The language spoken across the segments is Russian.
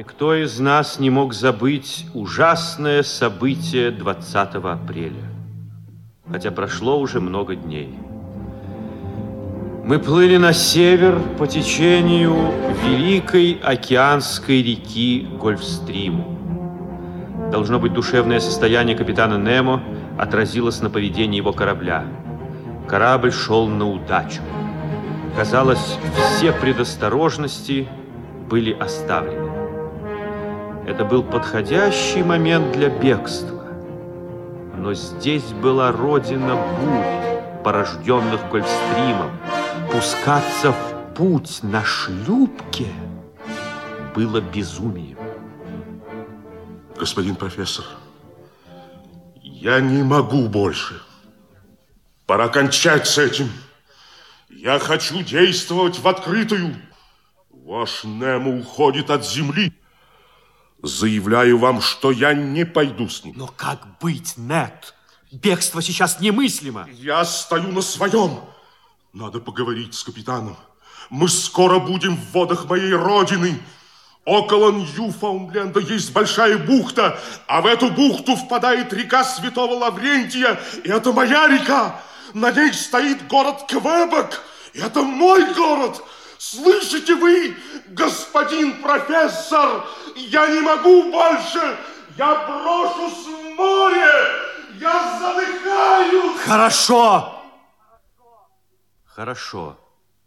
Никто из нас не мог забыть ужасное событие 20 апреля, хотя прошло уже много дней. Мы плыли на север по течению великой океанской реки Гольфстриму. Должно быть, душевное состояние капитана Немо отразилось на поведении его корабля. Корабль шел на удачу. Казалось, все предосторожности были оставлены. Это был подходящий момент для бегства. Но здесь была родина бурь, порожденных Гольфстримом. Пускаться в путь на шлюпке было безумием. Господин профессор, я не могу больше. Пора кончать с этим. Я хочу действовать в открытую. Ваш Немо уходит от земли. Заявляю вам, что я не пойду с ним. Но как быть, Нет? Бегство сейчас немыслимо. Я стою на своем. Надо поговорить с капитаном. Мы скоро будем в водах моей родины. Около Ньюфаундленда есть большая бухта, а в эту бухту впадает река Святого Лаврентия, и это моя река. На ней стоит город Квебек, и это мой город. Слышите вы, господин профессор, я не могу больше, я брошусь в море, я задыхаюсь. Хорошо. Хорошо,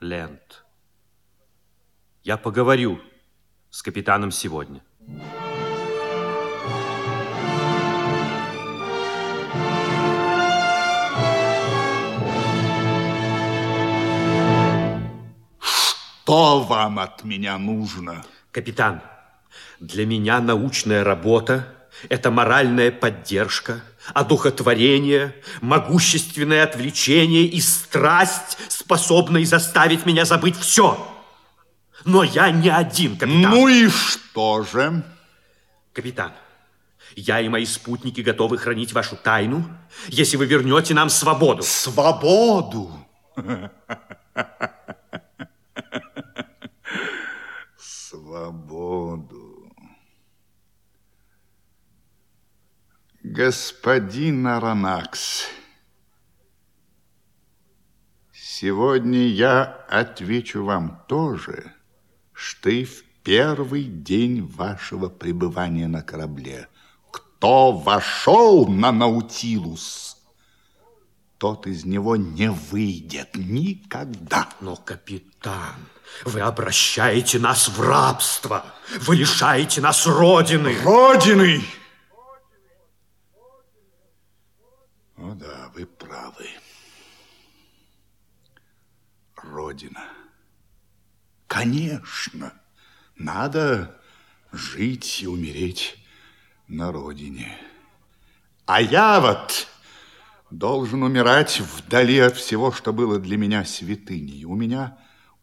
Лент. Я поговорю с капитаном сегодня. Что вам от меня нужно? Капитан, для меня научная работа – это моральная поддержка, одухотворение, могущественное отвлечение и страсть, способные заставить меня забыть все. Но я не один, капитан. Ну и что же? Капитан, я и мои спутники готовы хранить вашу тайну, если вы вернете нам свободу. Свободу? свободу. Господин Аронакс, сегодня я отвечу вам тоже, что и в первый день вашего пребывания на корабле. Кто вошел на Наутилус, тот из него не выйдет никогда. Но, капитан, вы обращаете нас в рабство. Вы лишаете нас Родины. Родины! Да, вы правы. Родина. Конечно, надо жить и умереть на родине. А я вот должен умирать вдали от всего, что было для меня святыней. У меня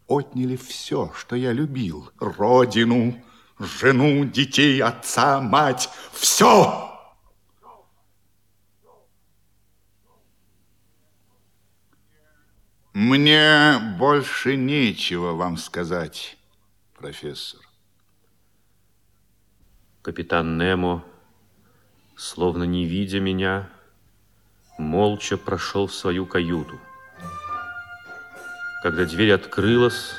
отняли все, что я любил. Родину, жену, детей, отца, мать. Все! Мне больше нечего вам сказать, профессор. Капитан Немо, словно не видя меня, молча прошел в свою каюту. Когда дверь открылась,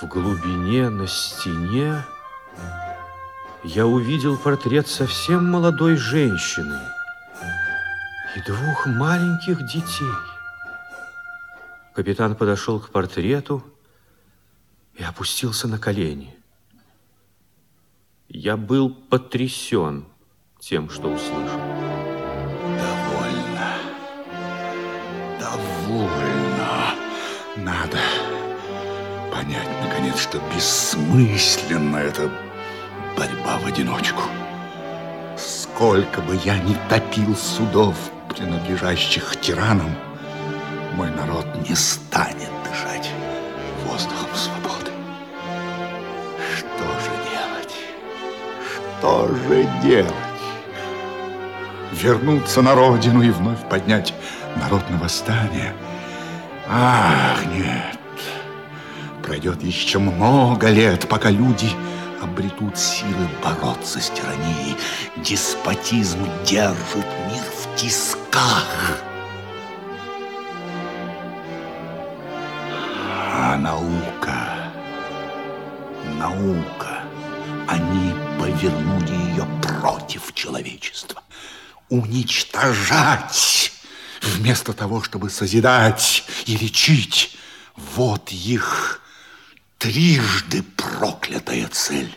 в глубине на стене я увидел портрет совсем молодой женщины и двух маленьких детей. Капитан подошел к портрету и опустился на колени. Я был потрясен тем, что услышал. Довольно. Довольно. Надо понять, наконец, что бессмысленна эта борьба в одиночку. Сколько бы я ни топил судов, принадлежащих тиранам, мой народ не станет дышать воздухом свободы. Что же делать? Что же делать? Вернуться на родину и вновь поднять народ на восстание – Ах, нет. Пройдет еще много лет, пока люди обретут силы бороться с тиранией. Деспотизм держит мир в тисках. Наука, наука, они повернули ее против человечества. Уничтожать вместо того, чтобы созидать и лечить. Вот их трижды проклятая цель.